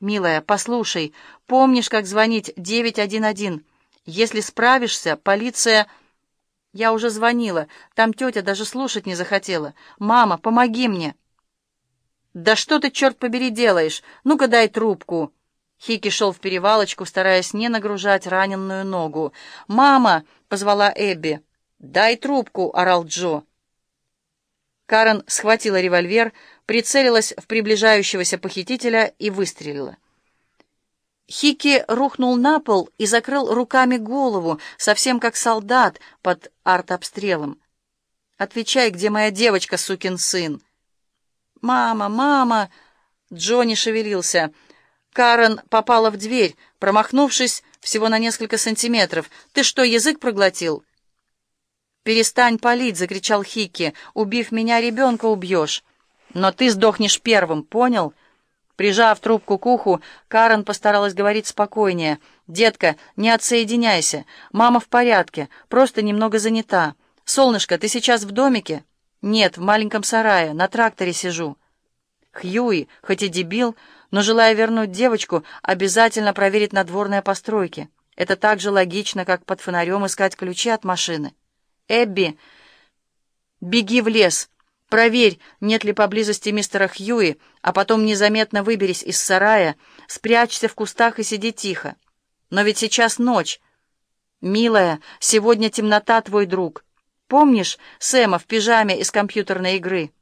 «Милая, послушай, помнишь, как звонить 911? Если справишься, полиция...» «Я уже звонила. Там тетя даже слушать не захотела. Мама, помоги мне!» «Да что ты, черт побери, делаешь? Ну-ка дай трубку!» Хики шел в перевалочку, стараясь не нагружать раненую ногу. «Мама!» — позвала Эбби. «Дай трубку!» — орал Джо. Карен схватила револьвер, прицелилась в приближающегося похитителя и выстрелила. Хики рухнул на пол и закрыл руками голову, совсем как солдат под артобстрелом. «Отвечай, где моя девочка, сукин сын?» «Мама, мама!» Джонни шевелился. Карен попала в дверь, промахнувшись всего на несколько сантиметров. «Ты что, язык проглотил?» «Перестань палить!» — закричал Хикки. «Убив меня, ребенка убьешь!» «Но ты сдохнешь первым, понял?» Прижав трубку к уху, Карен постаралась говорить спокойнее. «Детка, не отсоединяйся. Мама в порядке, просто немного занята. Солнышко, ты сейчас в домике?» «Нет, в маленьком сарае, на тракторе сижу». Хьюи, хоть и дебил, но, желая вернуть девочку, обязательно проверит надворные постройки. Это так же логично, как под фонарем искать ключи от машины. «Эбби, беги в лес, проверь, нет ли поблизости мистера Хьюи, а потом незаметно выберись из сарая, спрячься в кустах и сиди тихо. Но ведь сейчас ночь. Милая, сегодня темнота твой друг. Помнишь Сэма в пижаме из компьютерной игры?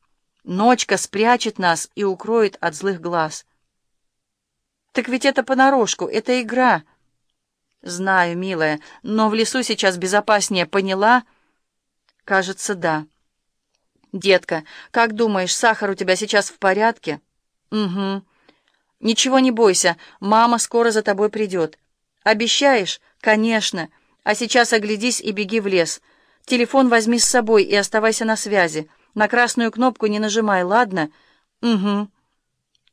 Ночка спрячет нас и укроет от злых глаз». «Так ведь это понарошку, это игра». «Знаю, милая, но в лесу сейчас безопаснее, поняла?» «Кажется, да». «Детка, как думаешь, сахар у тебя сейчас в порядке?» «Угу». «Ничего не бойся, мама скоро за тобой придет». «Обещаешь?» «Конечно. А сейчас оглядись и беги в лес. Телефон возьми с собой и оставайся на связи. На красную кнопку не нажимай, ладно?» «Угу».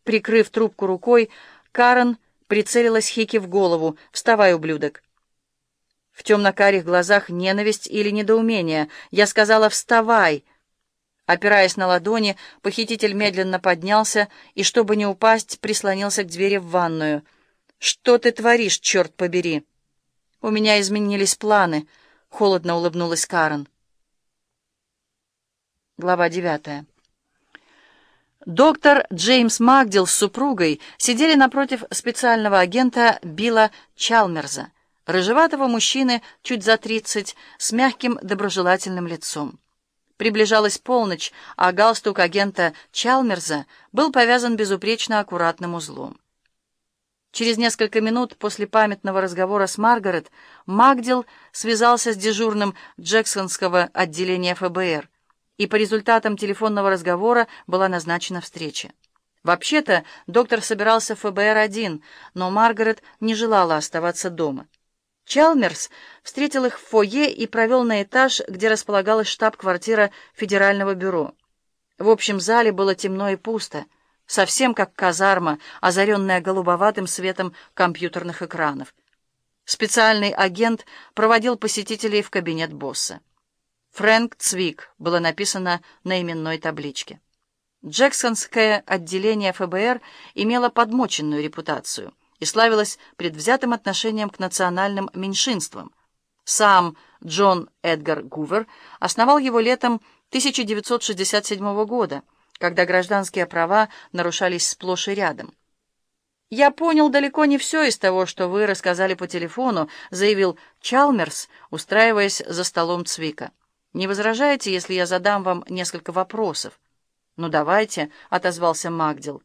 Прикрыв трубку рукой, Карен прицелилась Хики в голову. «Вставай, ублюдок!» В темно-карих глазах ненависть или недоумение. Я сказала «вставай!» Опираясь на ладони, похититель медленно поднялся и, чтобы не упасть, прислонился к двери в ванную. «Что ты творишь, черт побери?» «У меня изменились планы», — холодно улыбнулась Карен. Глава девятая. Доктор Джеймс Магдил с супругой сидели напротив специального агента Билла Чалмерза, рыжеватого мужчины чуть за тридцать, с мягким доброжелательным лицом. Приближалась полночь, а галстук агента Чалмерза был повязан безупречно аккуратным узлом. Через несколько минут после памятного разговора с Маргарет Магдил связался с дежурным Джексонского отделения ФБР, и по результатам телефонного разговора была назначена встреча. Вообще-то доктор собирался в ФБР один, но Маргарет не желала оставаться дома. Чалмерс встретил их в фойе и провел на этаж, где располагалась штаб-квартира Федерального бюро. В общем зале было темно и пусто, совсем как казарма, озаренная голубоватым светом компьютерных экранов. Специальный агент проводил посетителей в кабинет босса. Фрэнк Цвик было написано на именной табличке. Джексонское отделение ФБР имело подмоченную репутацию и славилось предвзятым отношением к национальным меньшинствам. Сам Джон Эдгар Гувер основал его летом 1967 года, когда гражданские права нарушались сплошь и рядом. «Я понял далеко не все из того, что вы рассказали по телефону», заявил Чалмерс, устраиваясь за столом Цвика. Не возражаете, если я задам вам несколько вопросов? Ну, давайте, — отозвался Магдил.